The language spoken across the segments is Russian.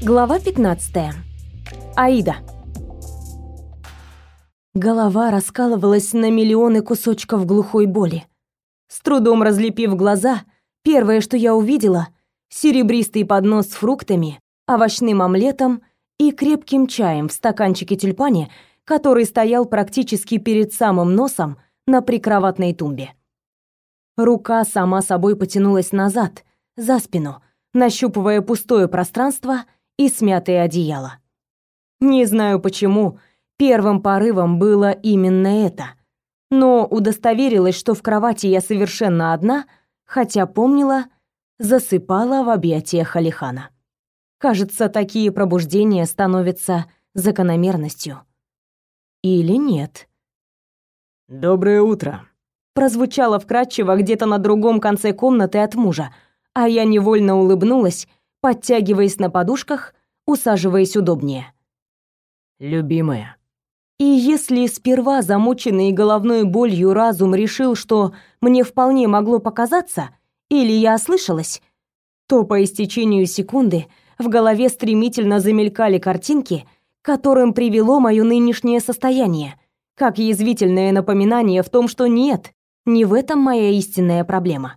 Глава 15. Аида. Голова раскалывалась на миллионы кусочков глухой боли. С трудом разлепив глаза, первое, что я увидела серебристый поднос с фруктами, овощным омлетом и крепким чаем в стаканчике тюльпане, который стоял практически перед самым носом на прикроватной тумбе. Рука сама собой потянулась назад, за спину, нащупывая пустое пространство и смятое одеяло. Не знаю почему, первым порывом было именно это. Но удостоверилась, что в кровати я совершенно одна, хотя помнила, засыпала в объятиях Алихана. Кажется, такие пробуждения становятся закономерностью. Или нет? «Доброе утро», прозвучало вкрадчиво где-то на другом конце комнаты от мужа, а я невольно улыбнулась, подтягиваясь на подушках, усаживаясь удобнее. «Любимая». И если сперва замученный головной болью разум решил, что мне вполне могло показаться, или я ослышалась, то по истечению секунды в голове стремительно замелькали картинки, которым привело моё нынешнее состояние, как язвительное напоминание в том, что нет, не в этом моя истинная проблема.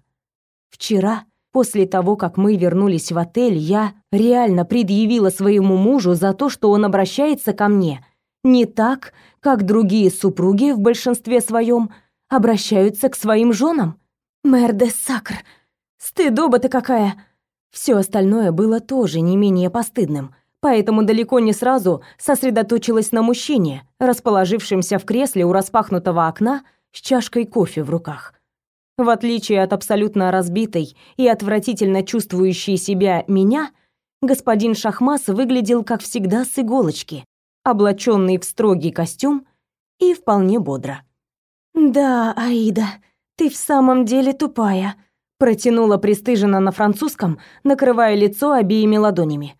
Вчера, после того, как мы вернулись в отель, я реально предъявила своему мужу за то, что он обращается ко мне не так, как другие супруги в большинстве своем обращаются к своим женам. Мэр де Сакр, стыдоба-то какая! Все остальное было тоже не менее постыдным, поэтому далеко не сразу сосредоточилась на мужчине, расположившемся в кресле у распахнутого окна с чашкой кофе в руках. В отличие от абсолютно разбитой и отвратительно чувствующей себя меня, господин Шахмас выглядел, как всегда, с иголочки, облаченный в строгий костюм и вполне бодро. «Да, Аида, ты в самом деле тупая», протянула пристыженно на французском, накрывая лицо обеими ладонями.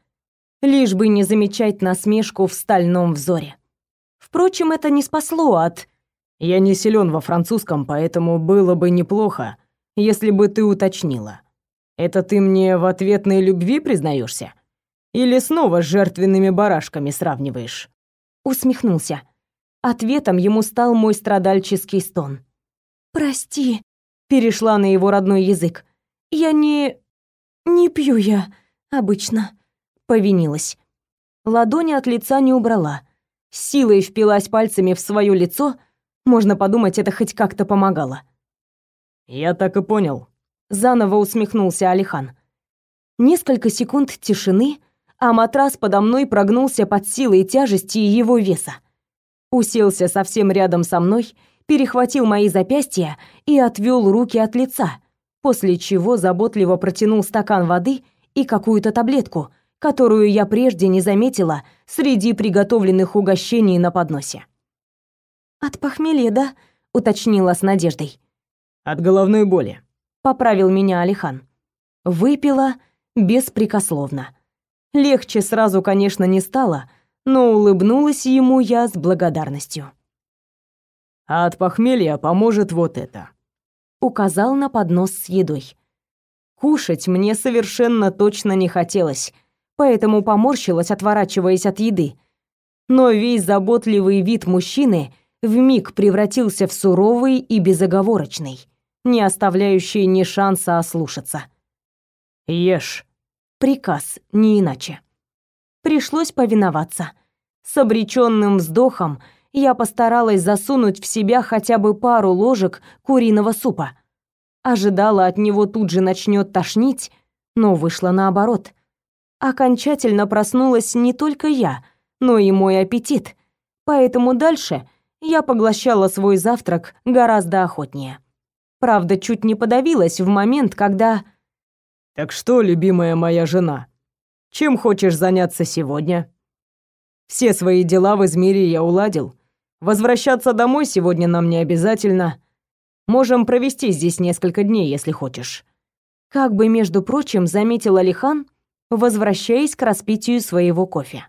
Лишь бы не замечать насмешку в стальном взоре. Впрочем, это не спасло от я не силен во французском, поэтому было бы неплохо, если бы ты уточнила. Это ты мне в ответной любви признаешься? Или снова с жертвенными барашками сравниваешь?» Усмехнулся. Ответом ему стал мой страдальческий стон. «Прости», — перешла на его родной язык. «Я не... не пью я обычно», — повинилась. Ладони от лица не убрала. силой впилась пальцами в свое лицо — можно подумать, это хоть как-то помогало. «Я так и понял», — заново усмехнулся Алихан. Несколько секунд тишины, а матрас подо мной прогнулся под силой тяжести его веса. Уселся совсем рядом со мной, перехватил мои запястья и отвел руки от лица, после чего заботливо протянул стакан воды и какую-то таблетку, которую я прежде не заметила среди приготовленных угощений на подносе. «От похмелья, да?» — уточнила с надеждой. «От головной боли», — поправил меня Алихан. Выпила беспрекословно. Легче сразу, конечно, не стало, но улыбнулась ему я с благодарностью. «А от похмелья поможет вот это», — указал на поднос с едой. Кушать мне совершенно точно не хотелось, поэтому поморщилась, отворачиваясь от еды. Но весь заботливый вид мужчины вмиг превратился в суровый и безоговорочный, не оставляющий ни шанса ослушаться. «Ешь». Приказ, не иначе. Пришлось повиноваться. С обреченным вздохом я постаралась засунуть в себя хотя бы пару ложек куриного супа. Ожидала от него тут же начнет тошнить, но вышло наоборот. Окончательно проснулась не только я, но и мой аппетит. Поэтому дальше я поглощала свой завтрак гораздо охотнее. Правда, чуть не подавилась в момент, когда... «Так что, любимая моя жена, чем хочешь заняться сегодня?» «Все свои дела в Измире я уладил. Возвращаться домой сегодня нам не обязательно. Можем провести здесь несколько дней, если хочешь». Как бы, между прочим, заметил Алихан, возвращаясь к распитию своего кофе.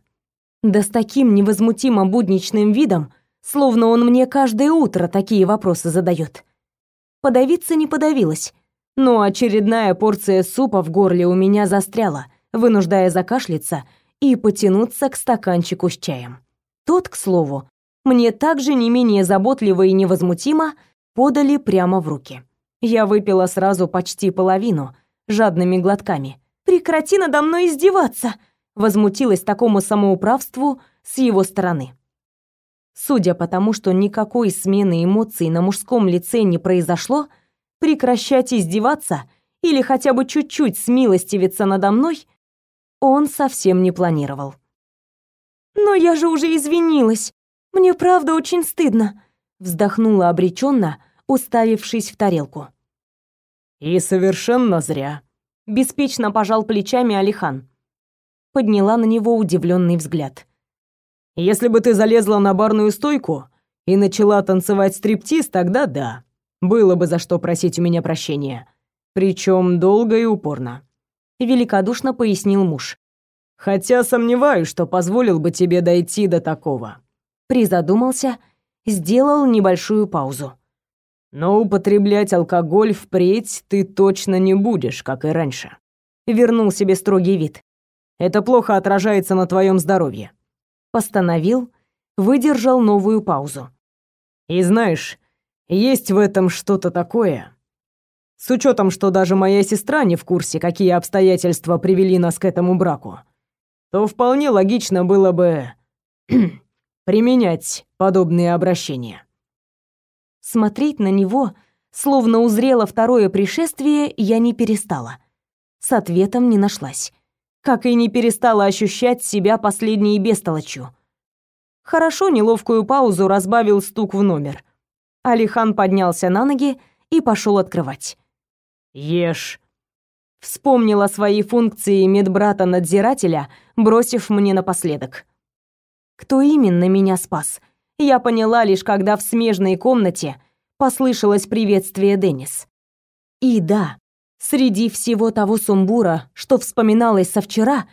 Да с таким невозмутимо будничным видом, словно он мне каждое утро такие вопросы задает. Подавиться не подавилась, но очередная порция супа в горле у меня застряла, вынуждая закашляться и потянуться к стаканчику с чаем. Тот, к слову, мне также не менее заботливо и невозмутимо подали прямо в руки. Я выпила сразу почти половину, жадными глотками. «Прекрати надо мной издеваться!» возмутилась такому самоуправству с его стороны. Судя по тому, что никакой смены эмоций на мужском лице не произошло, прекращать издеваться или хотя бы чуть-чуть смилостивиться надо мной он совсем не планировал. «Но я же уже извинилась. Мне правда очень стыдно», вздохнула обреченно, уставившись в тарелку. «И совершенно зря», — беспечно пожал плечами Алихан. Подняла на него удивленный взгляд. Если бы ты залезла на барную стойку и начала танцевать стриптиз, тогда да. Было бы за что просить у меня прощения. Причем долго и упорно. Великодушно пояснил муж. Хотя сомневаюсь, что позволил бы тебе дойти до такого. Призадумался, сделал небольшую паузу. Но употреблять алкоголь впредь ты точно не будешь, как и раньше. Вернул себе строгий вид. Это плохо отражается на твоем здоровье постановил, выдержал новую паузу. И знаешь, есть в этом что-то такое. С учетом, что даже моя сестра не в курсе, какие обстоятельства привели нас к этому браку, то вполне логично было бы применять подобные обращения. Смотреть на него, словно узрело второе пришествие, я не перестала. С ответом не нашлась как и не перестала ощущать себя последней бестолочью. Хорошо неловкую паузу разбавил стук в номер. Алихан поднялся на ноги и пошел открывать. «Ешь», вспомнила свои функции медбрата-надзирателя, бросив мне напоследок. Кто именно меня спас? Я поняла лишь, когда в смежной комнате послышалось приветствие Деннис. И да, Среди всего того сумбура, что вспоминалось со вчера,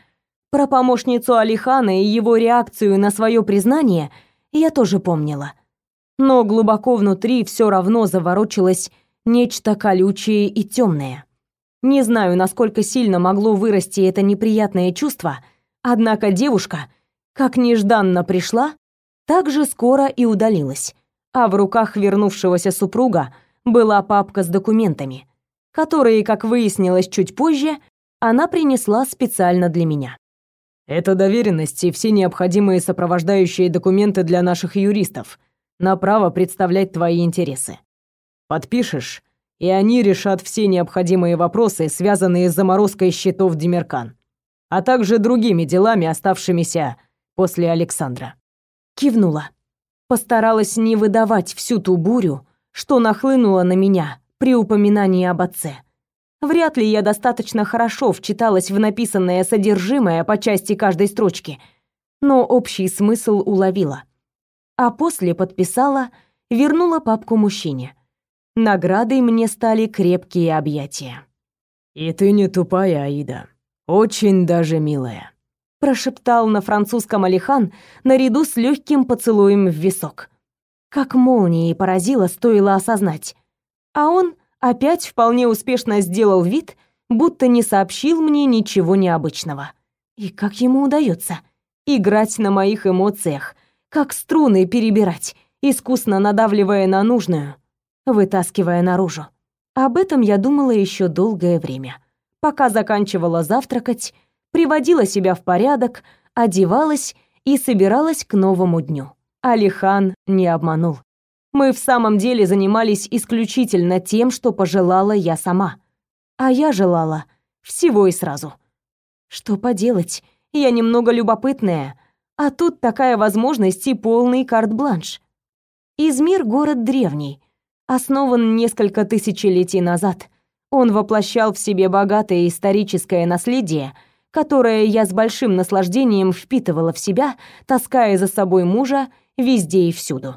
про помощницу Алихана и его реакцию на свое признание я тоже помнила. Но глубоко внутри все равно заворочилось нечто колючее и темное. Не знаю, насколько сильно могло вырасти это неприятное чувство, однако девушка, как нежданно пришла, так же скоро и удалилась, а в руках вернувшегося супруга была папка с документами которые, как выяснилось чуть позже, она принесла специально для меня. Это доверенность и все необходимые сопровождающие документы для наших юристов на право представлять твои интересы. Подпишешь, и они решат все необходимые вопросы, связанные с заморозкой счетов Демеркан, а также другими делами, оставшимися после Александра. Кивнула. Постаралась не выдавать всю ту бурю, что нахлынула на меня при упоминании об отце. Вряд ли я достаточно хорошо вчиталась в написанное содержимое по части каждой строчки, но общий смысл уловила. А после подписала, вернула папку мужчине. Наградой мне стали крепкие объятия. «И ты не тупая, Аида. Очень даже милая», прошептал на французском Алихан наряду с легким поцелуем в висок. Как молнией поразило, стоило осознать а он опять вполне успешно сделал вид, будто не сообщил мне ничего необычного. И как ему удается играть на моих эмоциях, как струны перебирать, искусно надавливая на нужную, вытаскивая наружу. Об этом я думала еще долгое время, пока заканчивала завтракать, приводила себя в порядок, одевалась и собиралась к новому дню. Алихан не обманул. Мы в самом деле занимались исключительно тем, что пожелала я сама. А я желала всего и сразу. Что поделать, я немного любопытная, а тут такая возможность и полный карт-бланш. Измир — город древний, основан несколько тысячелетий назад. Он воплощал в себе богатое историческое наследие, которое я с большим наслаждением впитывала в себя, таская за собой мужа везде и всюду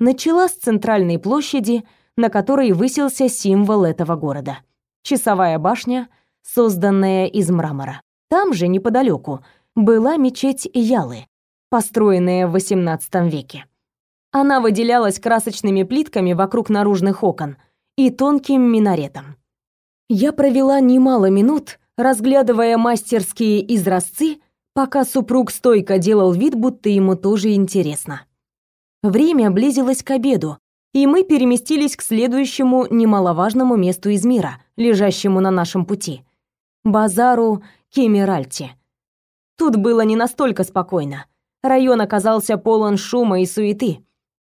начала с центральной площади, на которой высился символ этого города часовая башня, созданная из мрамора. Там же неподалеку была мечеть Ялы, построенная в XVIII веке. Она выделялась красочными плитками вокруг наружных окон и тонким минаретом. Я провела немало минут, разглядывая мастерские изразцы, пока супруг стойко делал вид, будто ему тоже интересно. Время близилось к обеду, и мы переместились к следующему немаловажному месту из мира, лежащему на нашем пути — базару Кемеральти. Тут было не настолько спокойно. Район оказался полон шума и суеты.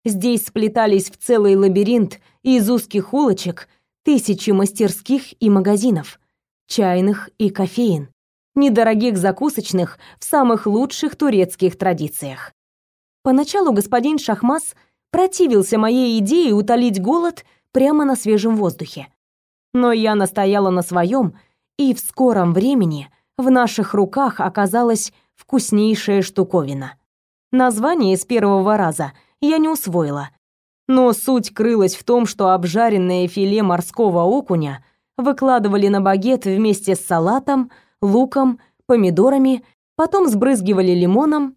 Здесь сплетались в целый лабиринт из узких улочек тысячи мастерских и магазинов, чайных и кофеин, недорогих закусочных в самых лучших турецких традициях. Поначалу господин Шахмас противился моей идее утолить голод прямо на свежем воздухе. Но я настояла на своем, и в скором времени в наших руках оказалась вкуснейшая штуковина. Название с первого раза я не усвоила, но суть крылась в том, что обжаренное филе морского окуня выкладывали на багет вместе с салатом, луком, помидорами, потом сбрызгивали лимоном,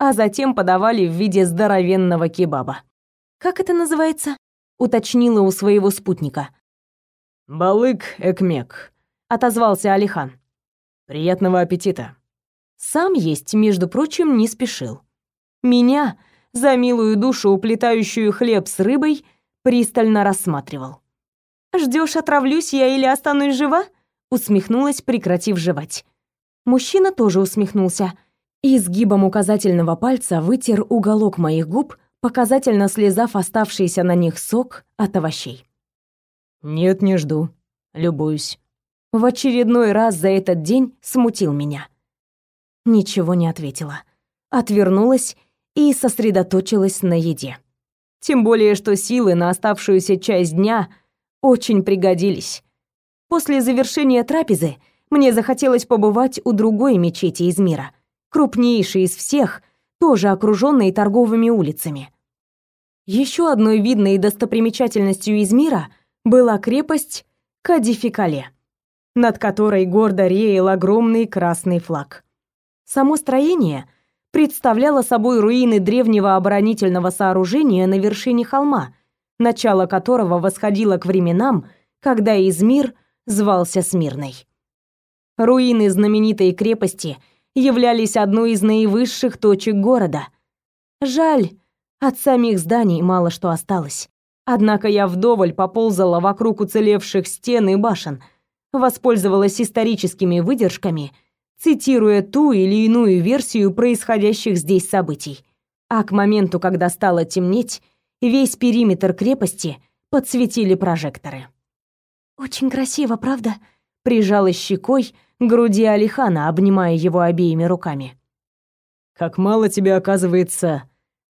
а затем подавали в виде здоровенного кебаба. «Как это называется?» — уточнила у своего спутника. «Балык-экмек», — отозвался Алихан. «Приятного аппетита». Сам есть, между прочим, не спешил. Меня, за милую душу, уплетающую хлеб с рыбой, пристально рассматривал. Ждешь, отравлюсь я или останусь жива?» усмехнулась, прекратив жевать. Мужчина тоже усмехнулся и сгибом указательного пальца вытер уголок моих губ, показательно слезав оставшийся на них сок от овощей. «Нет, не жду. Любуюсь». В очередной раз за этот день смутил меня. Ничего не ответила. Отвернулась и сосредоточилась на еде. Тем более, что силы на оставшуюся часть дня очень пригодились. После завершения трапезы мне захотелось побывать у другой мечети из мира, крупнейшей из всех, тоже окруженной торговыми улицами. Еще одной видной достопримечательностью из мира была крепость Кадификале, над которой гордо реял огромный красный флаг. Само строение — представляла собой руины древнего оборонительного сооружения на вершине холма, начало которого восходило к временам, когда Измир звался Смирной. Руины знаменитой крепости являлись одной из наивысших точек города. Жаль, от самих зданий мало что осталось. Однако я вдоволь поползала вокруг уцелевших стен и башен, воспользовалась историческими выдержками — цитируя ту или иную версию происходящих здесь событий. А к моменту, когда стало темнеть, весь периметр крепости подсветили прожекторы. «Очень красиво, правда?» — прижалась щекой груди Алихана, обнимая его обеими руками. «Как мало тебе, оказывается,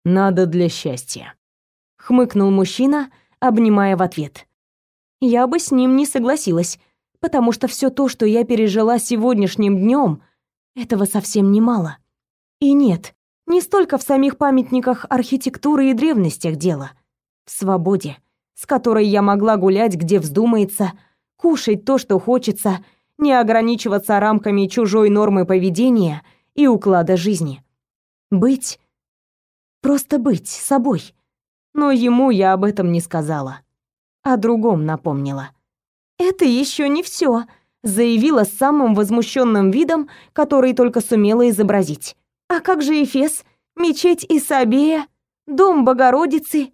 надо для счастья», — хмыкнул мужчина, обнимая в ответ. «Я бы с ним не согласилась, потому что все то, что я пережила сегодняшним днем, этого совсем немало. И нет, не столько в самих памятниках архитектуры и древностях дело. В свободе, с которой я могла гулять, где вздумается, кушать то, что хочется, не ограничиваться рамками чужой нормы поведения и уклада жизни. Быть, просто быть собой. Но ему я об этом не сказала. О другом напомнила. Это еще не все, заявила с самым возмущенным видом, который только сумела изобразить. А как же Эфес, мечеть Исабея, дом Богородицы,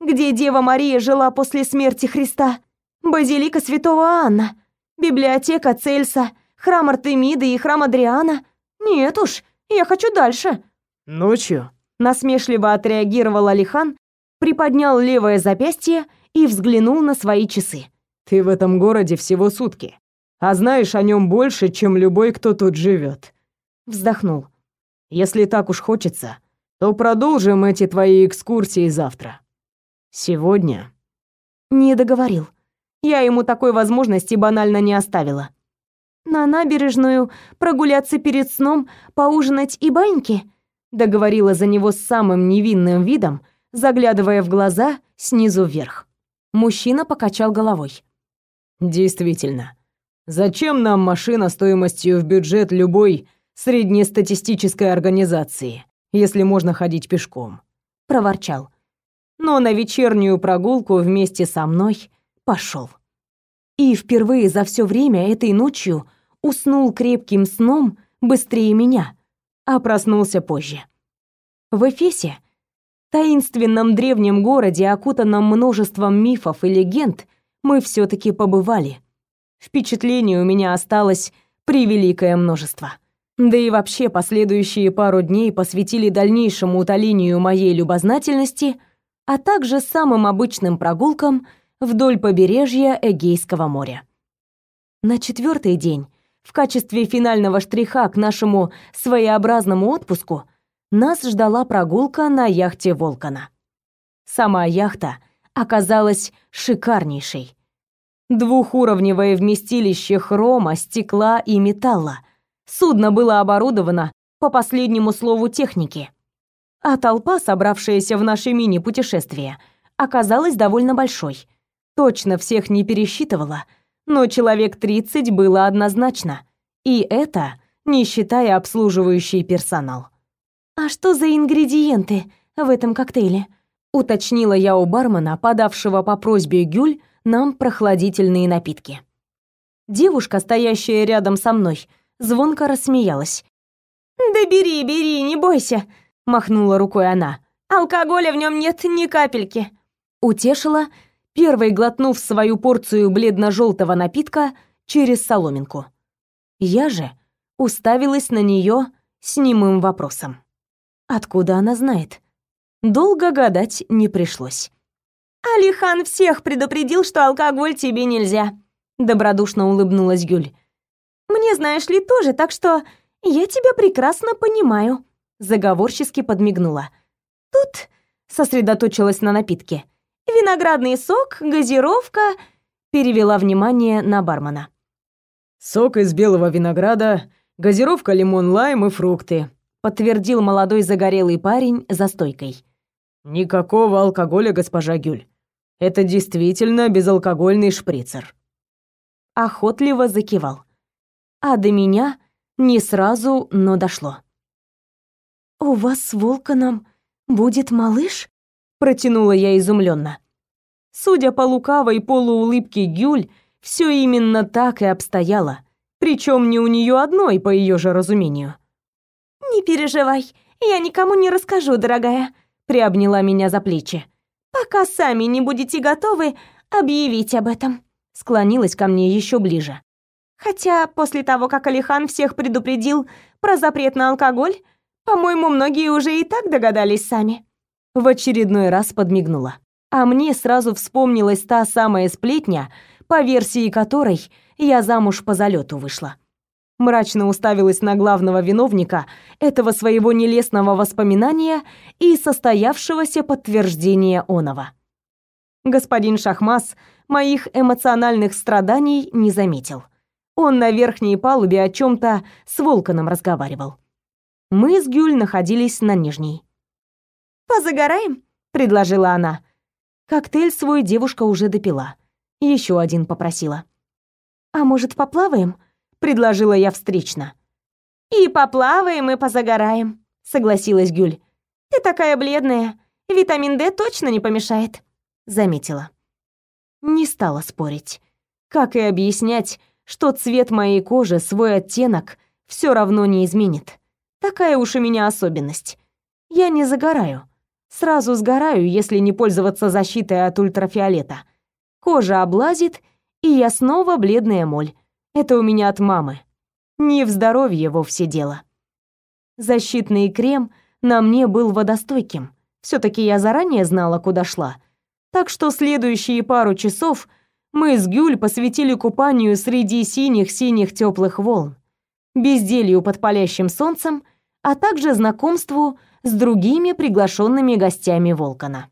где Дева Мария жила после смерти Христа, базилика Святого Анна, библиотека Цельса, храм Артемиды и храм Адриана? Нет уж, я хочу дальше. Ночью насмешливо отреагировал Алихан, приподнял левое запястье и взглянул на свои часы. Ты в этом городе всего сутки, а знаешь о нем больше, чем любой, кто тут живет. Вздохнул. Если так уж хочется, то продолжим эти твои экскурсии завтра. Сегодня не договорил. Я ему такой возможности банально не оставила. На набережную прогуляться перед сном, поужинать и баньки, договорила за него с самым невинным видом, заглядывая в глаза снизу вверх. Мужчина покачал головой. Действительно. Зачем нам машина стоимостью в бюджет любой среднестатистической организации, если можно ходить пешком? проворчал. Но на вечернюю прогулку вместе со мной пошел. И впервые за все время этой ночью уснул крепким сном быстрее меня, а проснулся позже. В Эфесе, таинственном древнем городе, окутанном множеством мифов и легенд, мы все таки побывали. Впечатлений у меня осталось превеликое множество. Да и вообще последующие пару дней посвятили дальнейшему утолению моей любознательности, а также самым обычным прогулкам вдоль побережья Эгейского моря. На четвертый день, в качестве финального штриха к нашему своеобразному отпуску, нас ждала прогулка на яхте Волкана. Сама яхта оказалась шикарнейшей. Двухуровневое вместилище хрома, стекла и металла. Судно было оборудовано по последнему слову техники. А толпа, собравшаяся в наше мини-путешествие, оказалась довольно большой. Точно всех не пересчитывала — но человек 30 было однозначно. И это не считая обслуживающий персонал. «А что за ингредиенты в этом коктейле?» уточнила я у бармена, подавшего по просьбе Гюль нам прохладительные напитки. Девушка, стоящая рядом со мной, звонко рассмеялась. «Да бери, бери, не бойся», — махнула рукой она. «Алкоголя в нем нет ни капельки». Утешила первой глотнув свою порцию бледно-желтого напитка через соломинку. Я же уставилась на нее с немым вопросом. Откуда она знает? Долго гадать не пришлось. «Алихан всех предупредил, что алкоголь тебе нельзя», — добродушно улыбнулась Гюль. «Мне, знаешь ли, тоже, так что я тебя прекрасно понимаю», — заговорчески подмигнула. «Тут...» — сосредоточилась на напитке виноградный сок, газировка...» Перевела внимание на бармена. «Сок из белого винограда, газировка лимон, лайм и фрукты», подтвердил молодой загорелый парень за стойкой. «Никакого алкоголя, госпожа Гюль. Это действительно безалкогольный шприцер». Охотливо закивал. А до меня не сразу, но дошло. «У вас с Волканом будет малыш?» Протянула я изумленно. Судя по лукавой полуулыбке Гюль, все именно так и обстояло, причем не у нее одной, по ее же разумению. «Не переживай, я никому не расскажу, дорогая», — приобняла меня за плечи. «Пока сами не будете готовы объявить об этом», — склонилась ко мне еще ближе. «Хотя после того, как Алихан всех предупредил про запрет на алкоголь, по-моему, многие уже и так догадались сами» в очередной раз подмигнула. А мне сразу вспомнилась та самая сплетня, по версии которой я замуж по залету вышла. Мрачно уставилась на главного виновника этого своего нелестного воспоминания и состоявшегося подтверждения оного. Господин Шахмас моих эмоциональных страданий не заметил. Он на верхней палубе о чем то с Волканом разговаривал. Мы с Гюль находились на нижней. «Позагораем?» — предложила она. Коктейль свой девушка уже допила. Еще один попросила. «А может, поплаваем?» — предложила я встречно. «И поплаваем, и позагораем», — согласилась Гюль. «Ты такая бледная, витамин D точно не помешает», — заметила. Не стала спорить. Как и объяснять, что цвет моей кожи свой оттенок все равно не изменит. Такая уж у меня особенность. Я не загораю. Сразу сгораю, если не пользоваться защитой от ультрафиолета. Кожа облазит, и я снова бледная моль. Это у меня от мамы. Не в здоровье вовсе дело. Защитный крем на мне был водостойким. все таки я заранее знала, куда шла. Так что следующие пару часов мы с Гюль посвятили купанию среди синих-синих теплых волн, безделью под палящим солнцем, а также знакомству с другими приглашенными гостями Волкана.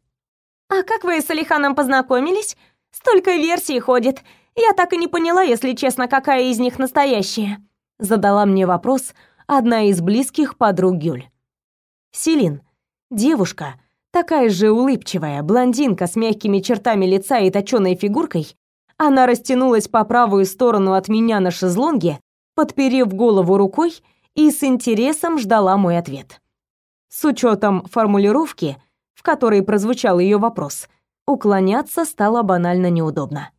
«А как вы с Алиханом познакомились? Столько версий ходит. Я так и не поняла, если честно, какая из них настоящая», задала мне вопрос одна из близких подруг Гюль. Селин, девушка, такая же улыбчивая, блондинка с мягкими чертами лица и точёной фигуркой, она растянулась по правую сторону от меня на шезлонге, подперев голову рукой и с интересом ждала мой ответ. С учетом формулировки, в которой прозвучал ее вопрос, уклоняться стало банально неудобно.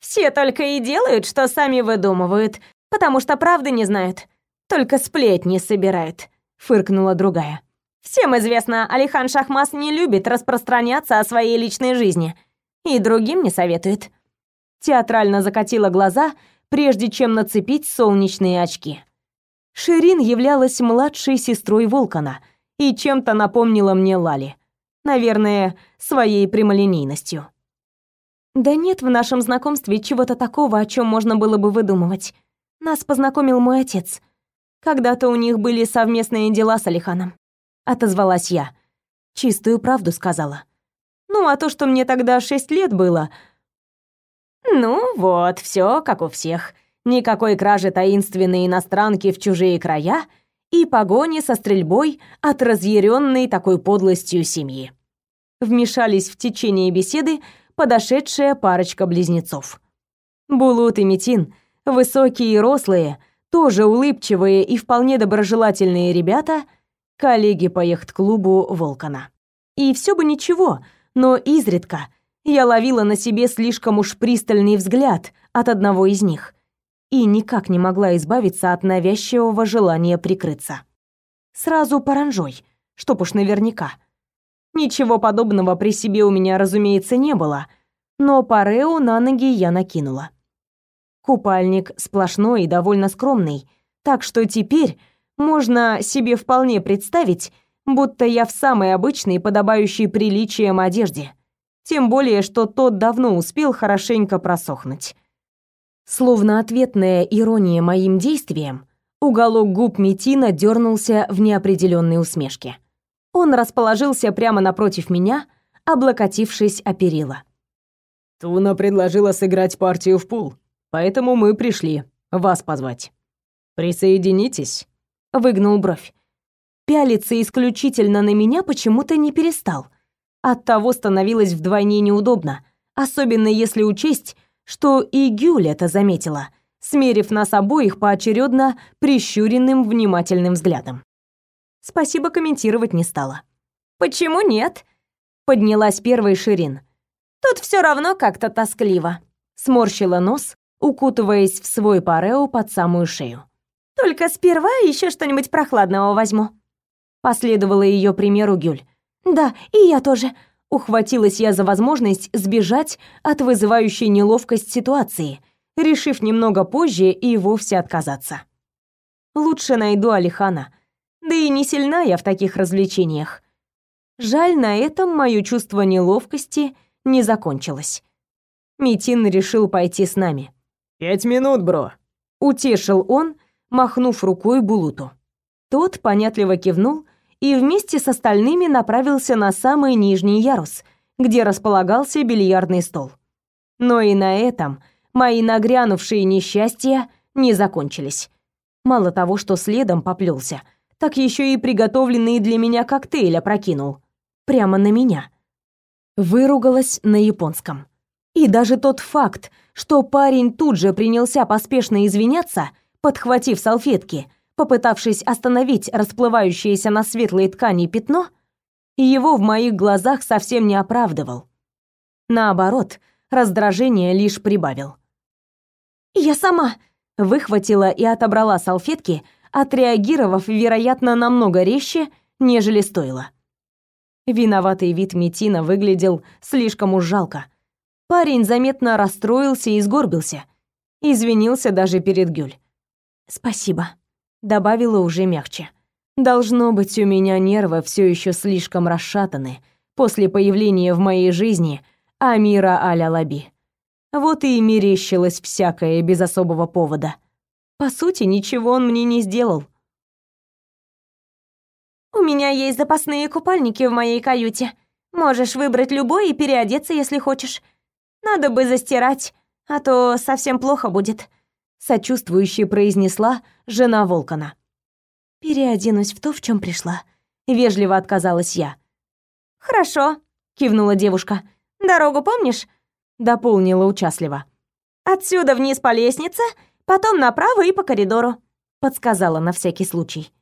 «Все только и делают, что сами выдумывают, потому что правды не знают, только сплетни собирают», фыркнула другая. Всем известно, Алихан Шахмас не любит распространяться о своей личной жизни и другим не советует. Театрально закатила глаза, прежде чем нацепить солнечные очки. Ширин являлась младшей сестрой Волкана и чем-то напомнила мне Лали. Наверное, своей прямолинейностью. Да нет в нашем знакомстве чего-то такого, о чем можно было бы выдумывать. Нас познакомил мой отец. Когда-то у них были совместные дела с Алиханом. Отозвалась я. Чистую правду сказала. Ну, а то, что мне тогда шесть лет было... Ну вот, все как у всех. Никакой кражи таинственной иностранки в чужие края и погони со стрельбой от разъяренной такой подлостью семьи. Вмешались в течение беседы подошедшая парочка близнецов. Булут и Метин, высокие и рослые, тоже улыбчивые и вполне доброжелательные ребята, коллеги по яхт-клубу Волкана. И все бы ничего, но изредка я ловила на себе слишком уж пристальный взгляд от одного из них и никак не могла избавиться от навязчивого желания прикрыться. Сразу паранжой, чтоб уж наверняка. Ничего подобного при себе у меня, разумеется, не было, но парео на ноги я накинула. Купальник сплошной и довольно скромный, так что теперь можно себе вполне представить, будто я в самой обычной, подобающей приличиям одежде. Тем более, что тот давно успел хорошенько просохнуть. Словно ответная ирония моим действиям, уголок губ Метина дернулся в неопределенной усмешке. Он расположился прямо напротив меня, облокотившись о перила. «Туна предложила сыграть партию в пул, поэтому мы пришли вас позвать. Присоединитесь?» — выгнул бровь. Пялиться исключительно на меня почему-то не перестал. Оттого становилось вдвойне неудобно, особенно если учесть, что и Гюль это заметила, смерив нас обоих поочередно прищуренным внимательным взглядом. Спасибо комментировать не стала. «Почему нет?» — поднялась первой Ширин. «Тут все равно как-то тоскливо», — сморщила нос, укутываясь в свой парео под самую шею. «Только сперва еще что-нибудь прохладного возьму». Последовала ее примеру Гюль. «Да, и я тоже», — ухватилась я за возможность сбежать от вызывающей неловкость ситуации, решив немного позже и вовсе отказаться. «Лучше найду Алихана», да и не сильна я в таких развлечениях. Жаль, на этом моё чувство неловкости не закончилось. Митин решил пойти с нами. «Пять минут, бро», — утешил он, махнув рукой Булуту. Тот понятливо кивнул и вместе с остальными направился на самый нижний ярус, где располагался бильярдный стол. Но и на этом мои нагрянувшие несчастья не закончились. Мало того, что следом поплелся, так еще и приготовленный для меня коктейль опрокинул. Прямо на меня. Выругалась на японском. И даже тот факт, что парень тут же принялся поспешно извиняться, подхватив салфетки, попытавшись остановить расплывающееся на светлой ткани пятно, его в моих глазах совсем не оправдывал. Наоборот, раздражение лишь прибавил. «Я сама!» — выхватила и отобрала салфетки, отреагировав, вероятно, намного резче, нежели стоило. Виноватый вид Метина выглядел слишком уж жалко. Парень заметно расстроился и сгорбился. Извинился даже перед Гюль. «Спасибо», — добавила уже мягче. «Должно быть, у меня нервы все еще слишком расшатаны после появления в моей жизни Амира Аля-Лаби. Вот и мерещилось всякое без особого повода. По сути, ничего он мне не сделал. «У меня есть запасные купальники в моей каюте. Можешь выбрать любой и переодеться, если хочешь. Надо бы застирать, а то совсем плохо будет», — сочувствующе произнесла жена Волкана. «Переоденусь в то, в чем пришла», — вежливо отказалась я. «Хорошо», — кивнула девушка. «Дорогу помнишь?» — дополнила участливо. «Отсюда вниз по лестнице, потом направо и по коридору», — подсказала на всякий случай.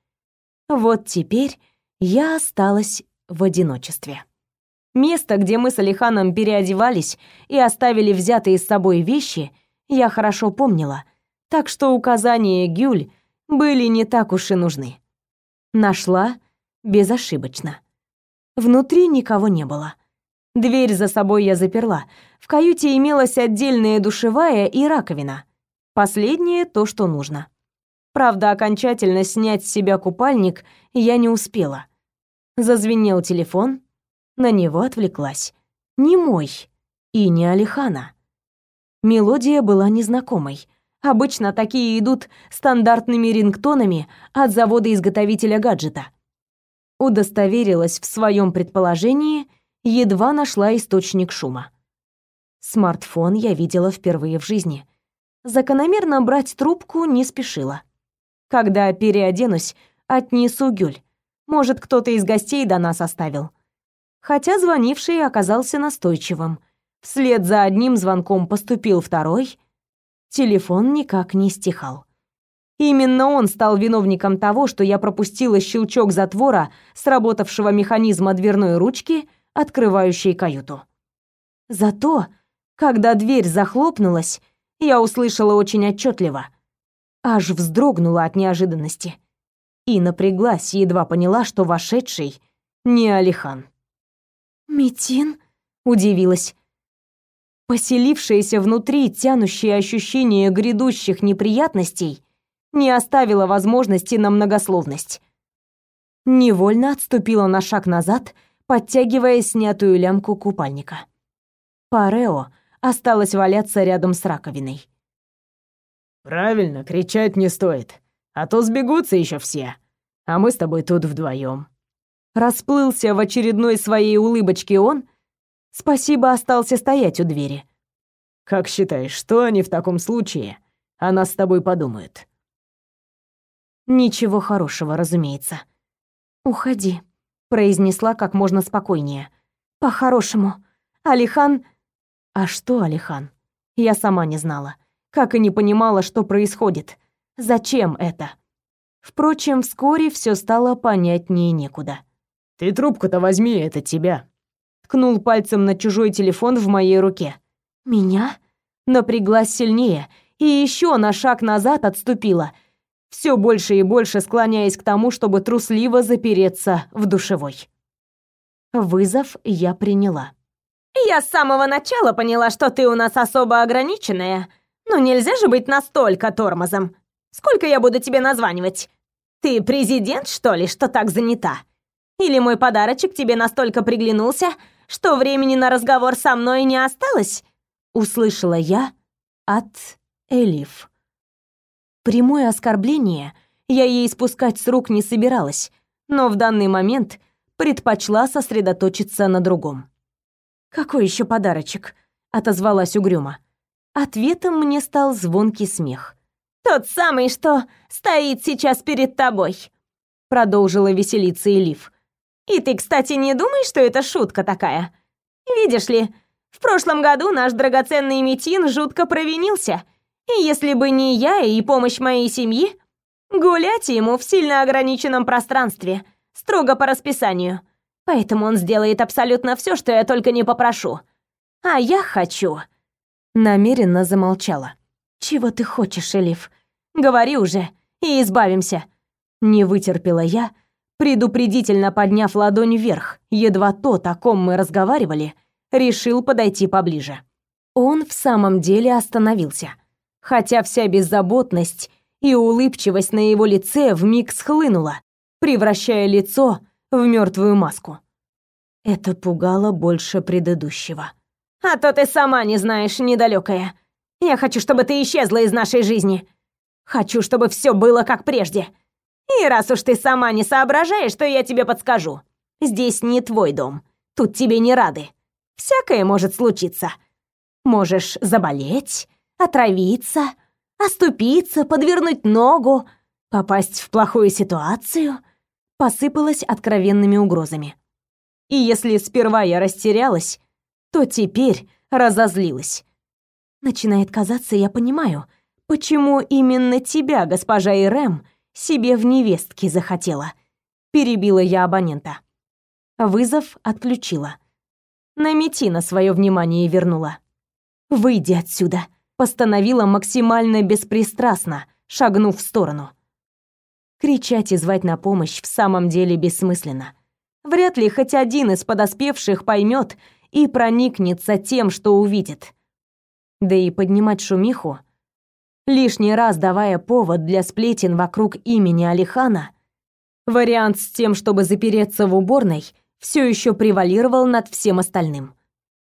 Вот теперь я осталась в одиночестве. Место, где мы с Алиханом переодевались и оставили взятые с собой вещи, я хорошо помнила, так что указания Гюль были не так уж и нужны. Нашла безошибочно. Внутри никого не было. Дверь за собой я заперла. В каюте имелась отдельная душевая и раковина. Последнее то, что нужно. Правда, окончательно снять с себя купальник я не успела. Зазвенел телефон, на него отвлеклась. Не мой и не Алихана. Мелодия была незнакомой. Обычно такие идут стандартными рингтонами от завода-изготовителя гаджета. Удостоверилась в своем предположении, едва нашла источник шума. Смартфон я видела впервые в жизни. Закономерно брать трубку не спешила. Когда переоденусь, отнесу Гюль. Может, кто-то из гостей до нас оставил. Хотя звонивший оказался настойчивым. Вслед за одним звонком поступил второй. Телефон никак не стихал. Именно он стал виновником того, что я пропустила щелчок затвора сработавшего механизма дверной ручки, открывающей каюту. Зато, когда дверь захлопнулась, я услышала очень отчетливо. Аж вздрогнула от неожиданности. И напряглась, едва поняла, что вошедший не Алихан. «Метин?» — удивилась. Поселившееся внутри тянущее ощущение грядущих неприятностей не оставило возможности на многословность. Невольно отступила на шаг назад, подтягивая снятую лямку купальника. Парео осталась валяться рядом с раковиной. «Правильно, кричать не стоит, а то сбегутся еще все, а мы с тобой тут вдвоем. Расплылся в очередной своей улыбочке он, спасибо остался стоять у двери. «Как считаешь, что они в таком случае о нас с тобой подумают?» Ничего хорошего, разумеется. «Уходи», — произнесла как можно спокойнее. «По-хорошему. Алихан...» А что Алихан? Я сама не знала. Как и не понимала, что происходит. Зачем это? Впрочем, вскоре все стало понятнее некуда. «Ты трубку-то возьми, это тебя». Ткнул пальцем на чужой телефон в моей руке. «Меня?» Напряглась сильнее и еще на шаг назад отступила — все больше и больше склоняясь к тому, чтобы трусливо запереться в душевой. Вызов я приняла. «Я с самого начала поняла, что ты у нас особо ограниченная. Но нельзя же быть настолько тормозом. Сколько я буду тебе названивать? Ты президент, что ли, что так занята? Или мой подарочек тебе настолько приглянулся, что времени на разговор со мной не осталось?» Услышала я от Элиф. Прямое оскорбление я ей спускать с рук не собиралась, но в данный момент предпочла сосредоточиться на другом. «Какой еще подарочек?» — отозвалась угрюмо. Ответом мне стал звонкий смех. «Тот самый, что стоит сейчас перед тобой», — продолжила веселиться Элиф. «И ты, кстати, не думаешь, что это шутка такая? Видишь ли, в прошлом году наш драгоценный Метин жутко провинился — и если бы не я и помощь моей семьи, гулять ему в сильно ограниченном пространстве, строго по расписанию. Поэтому он сделает абсолютно все, что я только не попрошу. А я хочу. Намеренно замолчала. Чего ты хочешь, Элиф? Говори уже и избавимся. Не вытерпела я, предупредительно подняв ладонь вверх, едва то, о ком мы разговаривали, решил подойти поближе. Он в самом деле остановился хотя вся беззаботность и улыбчивость на его лице вмиг схлынула, превращая лицо в мертвую маску. Это пугало больше предыдущего. «А то ты сама не знаешь, недалекая. Я хочу, чтобы ты исчезла из нашей жизни. Хочу, чтобы все было как прежде. И раз уж ты сама не соображаешь, то я тебе подскажу. Здесь не твой дом. Тут тебе не рады. Всякое может случиться. Можешь заболеть, отравиться, оступиться, подвернуть ногу, попасть в плохую ситуацию, посыпалась откровенными угрозами. И если сперва я растерялась, то теперь разозлилась. Начинает казаться, я понимаю, почему именно тебя, госпожа Ирэм, себе в невестке захотела. Перебила я абонента. Вызов отключила. На Метина свое внимание вернула. «Выйди отсюда», постановила максимально беспристрастно, шагнув в сторону. Кричать и звать на помощь в самом деле бессмысленно. Вряд ли хоть один из подоспевших поймет и проникнется тем, что увидит. Да и поднимать шумиху, лишний раз давая повод для сплетен вокруг имени Алихана, вариант с тем, чтобы запереться в уборной, все еще превалировал над всем остальным.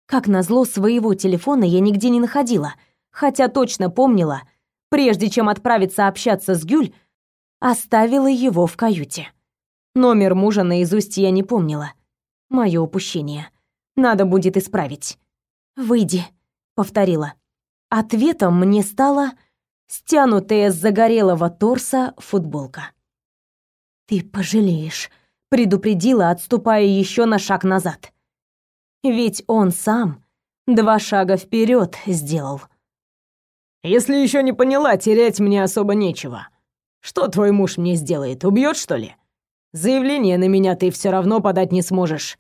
Как назло, своего телефона я нигде не находила, хотя точно помнила, прежде чем отправиться общаться с Гюль, оставила его в каюте. Номер мужа наизусть я не помнила. Мое упущение. Надо будет исправить. «Выйди», — повторила. Ответом мне стала стянутая с загорелого торса футболка. «Ты пожалеешь», — предупредила, отступая еще на шаг назад. Ведь он сам два шага вперед сделал. «Если еще не поняла, терять мне особо нечего. Что твой муж мне сделает, убьет, что ли? Заявление на меня ты все равно подать не сможешь.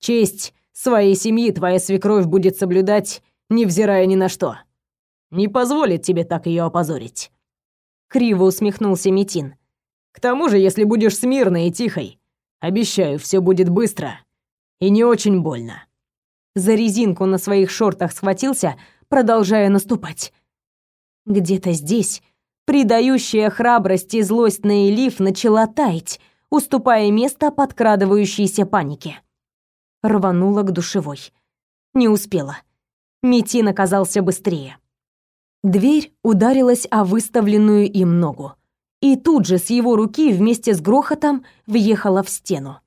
Честь своей семьи твоя свекровь будет соблюдать, невзирая ни на что. Не позволит тебе так ее опозорить». Криво усмехнулся Митин. «К тому же, если будешь смирной и тихой, обещаю, все будет быстро и не очень больно». За резинку на своих шортах схватился, продолжая наступать. Где-то здесь придающая храбрость и злость на Элиф начала таять, уступая место подкрадывающейся панике. Рванула к душевой. Не успела. Метин оказался быстрее. Дверь ударилась о выставленную им ногу. И тут же с его руки вместе с грохотом въехала в стену.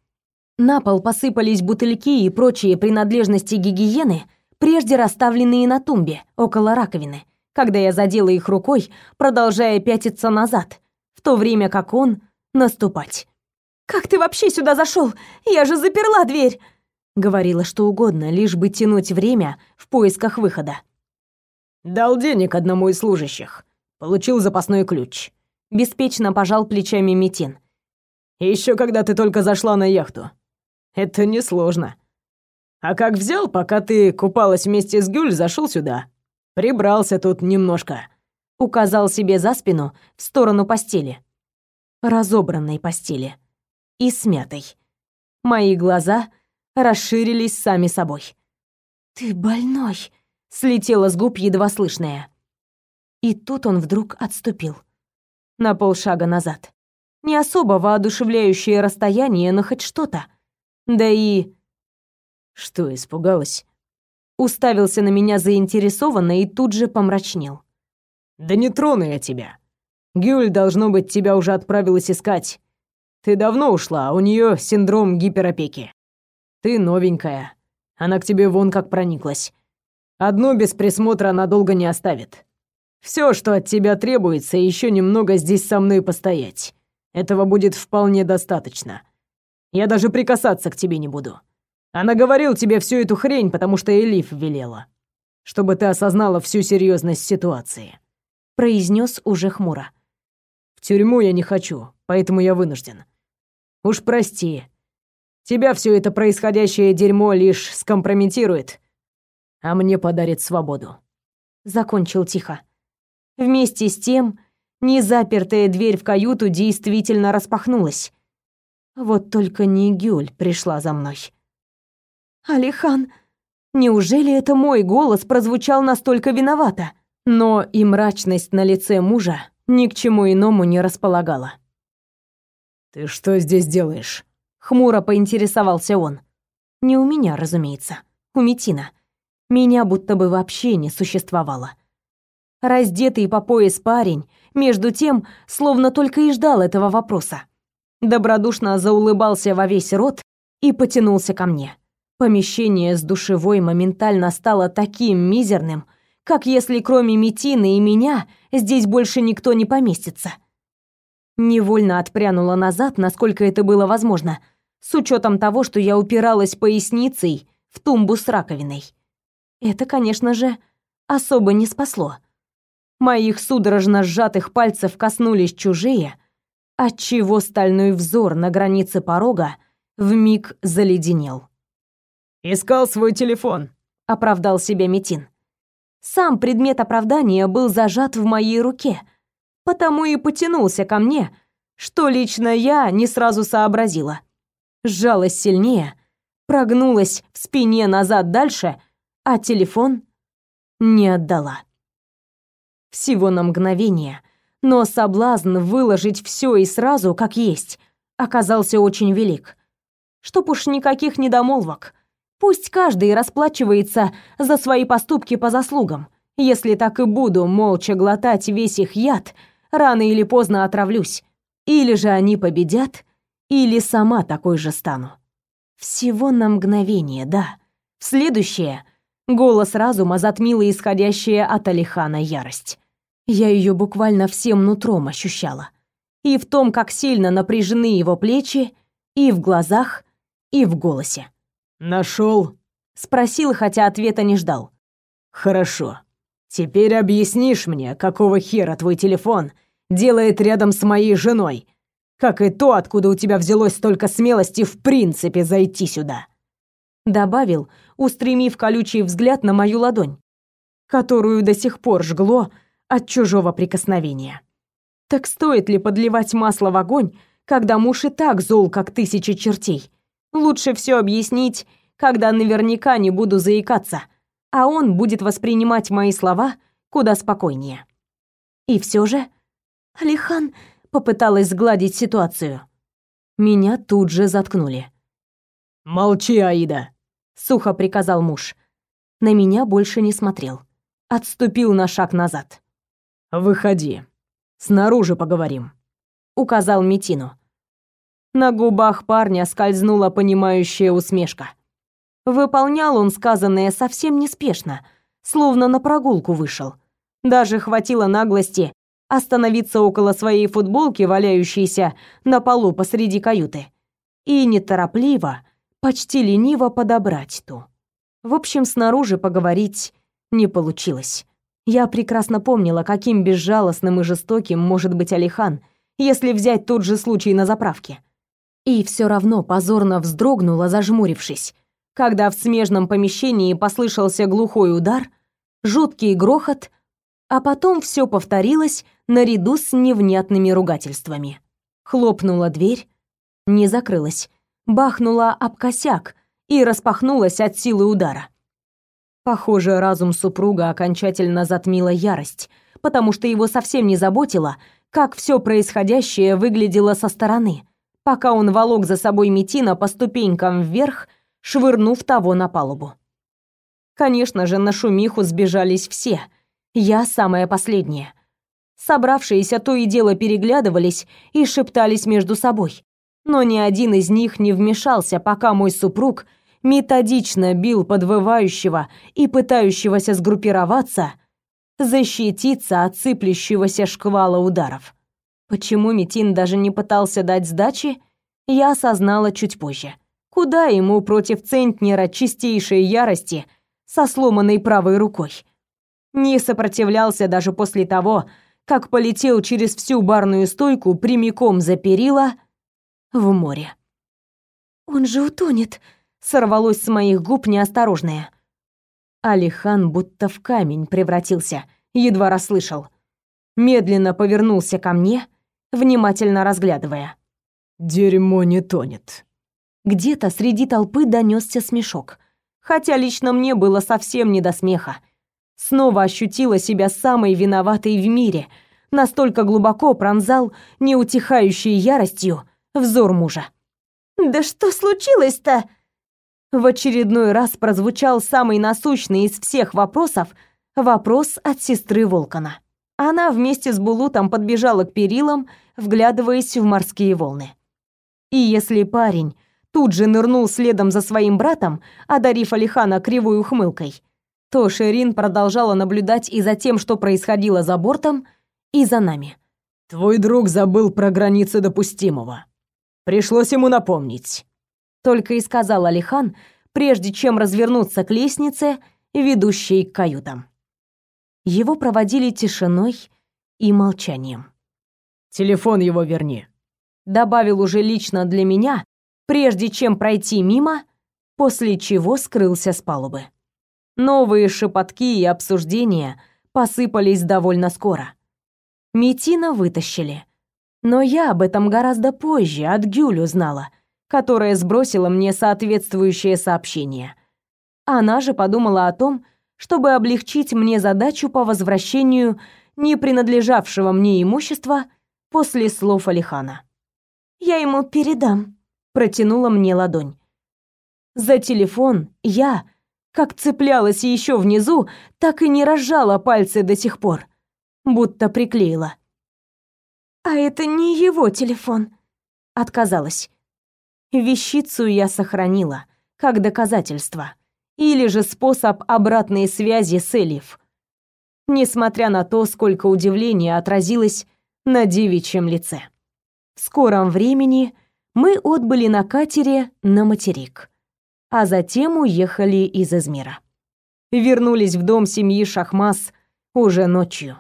На пол посыпались бутыльки и прочие принадлежности гигиены, прежде расставленные на тумбе около раковины, когда я задела их рукой, продолжая пятиться назад, в то время как он наступать. «Как ты вообще сюда зашел? Я же заперла дверь!» Говорила что угодно, лишь бы тянуть время в поисках выхода. «Дал денег одному из служащих. Получил запасной ключ». Беспечно пожал плечами Митин. Еще когда ты только зашла на яхту. Это несложно. А как взял, пока ты купалась вместе с Гюль, зашел сюда. Прибрался тут немножко. Указал себе за спину в сторону постели. Разобранной постели. И смятой. Мои глаза расширились сами собой. «Ты больной!» — слетело с губ едва слышное. И тут он вдруг отступил. На полшага назад. Не особо воодушевляющее расстояние, но хоть что-то. Да и... Что, испугалась? уставился на меня заинтересованно и тут же помрачнел. «Да не трону я тебя. Гюль, должно быть, тебя уже отправилась искать. Ты давно ушла, а у нее синдром гиперопеки. Ты новенькая. Она к тебе вон как прониклась. Одну без присмотра надолго не оставит. Все, что от тебя требуется, еще немного здесь со мной постоять. Этого будет вполне достаточно. Я даже прикасаться к тебе не буду. Она говорил тебе всю эту хрень, потому что Элиф велела. Чтобы ты осознала всю серьезность ситуации. Произнес уже хмуро. В тюрьму я не хочу, поэтому я вынужден. Уж прости. Тебя все это происходящее дерьмо лишь скомпрометирует, а мне подарит свободу. Закончил тихо. Вместе с тем, незапертая дверь в каюту действительно распахнулась. Вот только не Гюль пришла за мной. Алихан, неужели это мой голос прозвучал настолько виновато? Но и мрачность на лице мужа ни к чему иному не располагала. «Ты что здесь делаешь?» Хмуро поинтересовался он. Не у меня, разумеется, у Митина. Меня будто бы вообще не существовало. Раздетый по пояс парень, между тем, словно только и ждал этого вопроса. Добродушно заулыбался во весь рот и потянулся ко мне. Помещение с душевой моментально стало таким мизерным, как если кроме Метины и меня здесь больше никто не поместится. Невольно отпрянула назад, насколько это было возможно, с учетом того, что я упиралась поясницей в тумбу с раковиной. Это, конечно же, особо не спасло. Моих судорожно сжатых пальцев коснулись чужие, отчего стальной взор на границе порога вмиг заледенел. «Искал свой телефон», — оправдал себя Метин. Сам предмет оправдания был зажат в моей руке, потому и потянулся ко мне, что лично я не сразу сообразила. Сжалась сильнее, прогнулась в спине назад дальше, а телефон не отдала. Всего на мгновение, но соблазн выложить все и сразу, как есть, оказался очень велик. Чтоб уж никаких недомолвок. Пусть каждый расплачивается за свои поступки по заслугам. Если так и буду молча глотать весь их яд, рано или поздно отравлюсь. Или же они победят, или сама такой же стану. Всего на мгновение, да. В следующее голос разума затмила исходящая от Алихана ярость. Я ее буквально всем нутром ощущала. И в том, как сильно напряжены его плечи, и в глазах, и в голосе. Нашел? Спросил, хотя ответа не ждал. Хорошо. Теперь объяснишь мне, какого хера твой телефон делает рядом с моей женой? Как и то, откуда у тебя взялось столько смелости в принципе зайти сюда. Добавил, устремив колючий взгляд на мою ладонь, которую до сих пор жгло от чужого прикосновения. Так стоит ли подливать масло в огонь, когда муж и так зол, как тысяча чертей? Лучше все объяснить, когда наверняка не буду заикаться, а он будет воспринимать мои слова куда спокойнее. И все же Алихан попыталась сгладить ситуацию. Меня тут же заткнули. «Молчи, Аида!» — сухо приказал муж. На меня больше не смотрел. Отступил на шаг назад. «Выходи. Снаружи поговорим», — указал Митину. На губах парня скользнула понимающая усмешка. Выполнял он сказанное совсем неспешно, словно на прогулку вышел. Даже хватило наглости остановиться около своей футболки, валяющейся на полу посреди каюты, и неторопливо, почти лениво подобрать ту. В общем, снаружи поговорить не получилось. Я прекрасно помнила, каким безжалостным и жестоким может быть Алихан, если взять тот же случай на заправке. И все равно позорно вздрогнула, зажмурившись, когда в смежном помещении послышался глухой удар, жуткий грохот, а потом все повторилось наряду с невнятными ругательствами. Хлопнула дверь, не закрылась, бахнула об косяк и распахнулась от силы удара. Похоже, разум супруга окончательно затмила ярость, потому что его совсем не заботило, как все происходящее выглядело со стороны, пока он волок за собой Метина по ступенькам вверх, швырнув того на палубу. Конечно же, на шумиху сбежались все. Я самая последняя. Собравшиеся то и дело переглядывались и шептались между собой. Но ни один из них не вмешался, пока мой супруг — методично бил подвывающего и пытающегося сгруппироваться, защититься от сыплющегося шквала ударов. Почему Митин даже не пытался дать сдачи, я осознала чуть позже. Куда ему против центнера чистейшей ярости со сломанной правой рукой? Не сопротивлялся даже после того, как полетел через всю барную стойку прямиком за перила в море. «Он же утонет», сорвалось с моих губ неосторожное. Алихан будто в камень превратился, едва расслышал. Медленно повернулся ко мне, внимательно разглядывая. «Дерьмо не тонет». Где-то среди толпы донесся смешок, хотя лично мне было совсем не до смеха. Снова ощутила себя самой виноватой в мире, настолько глубоко пронзал неутихающей яростью взор мужа. «Да что случилось-то?» В очередной раз прозвучал самый насущный из всех вопросов вопрос от сестры Волкана. Она вместе с Булутом подбежала к перилам, вглядываясь в морские волны. И если парень тут же нырнул следом за своим братом, одарив Алихана кривой ухмылкой, то Шерин продолжала наблюдать и за тем, что происходило за бортом, и за нами. «Твой друг забыл про границы допустимого. Пришлось ему напомнить только и сказал Алихан, прежде чем развернуться к лестнице, ведущей к каютам. Его проводили тишиной и молчанием. «Телефон его верни», — добавил уже лично для меня, прежде чем пройти мимо, после чего скрылся с палубы. Новые шепотки и обсуждения посыпались довольно скоро. Метина вытащили. Но я об этом гораздо позже от Гюль узнала, которая сбросила мне соответствующее сообщение. Она же подумала о том, чтобы облегчить мне задачу по возвращению не принадлежавшего мне имущества после слов Алихана. «Я ему передам», — протянула мне ладонь. За телефон я, как цеплялась еще внизу, так и не разжала пальцы до сих пор, будто приклеила. «А это не его телефон», — отказалась. Вещицу я сохранила, как доказательство, или же способ обратной связи с Элиф. Несмотря на то, сколько удивления отразилось на девичьем лице. В скором времени мы отбыли на катере на материк, а затем уехали из Измира. Вернулись в дом семьи Шахмас уже ночью.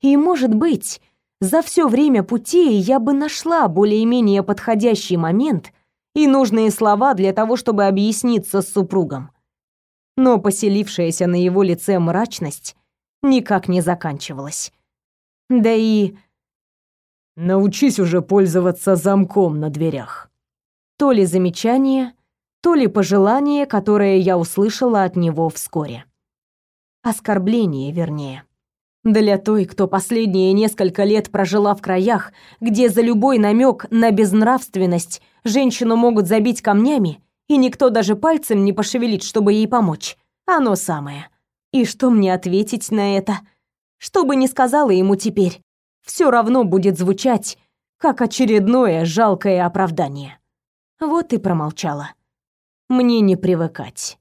И, может быть, за все время пути я бы нашла более-менее подходящий момент и нужные слова для того, чтобы объясниться с супругом. Но поселившаяся на его лице мрачность никак не заканчивалась. Да и Научись уже пользоваться замком на дверях. То ли замечание, то ли пожелание, которое я услышала от него вскоре. Оскорбление, вернее. Для той, кто последние несколько лет прожила в краях, где за любой намек на безнравственность женщину могут забить камнями, и никто даже пальцем не пошевелит, чтобы ей помочь. Оно самое. И что мне ответить на это? Что бы ни сказала ему теперь? все равно будет звучать как очередное жалкое оправдание. Вот и промолчала. Мне не привыкать.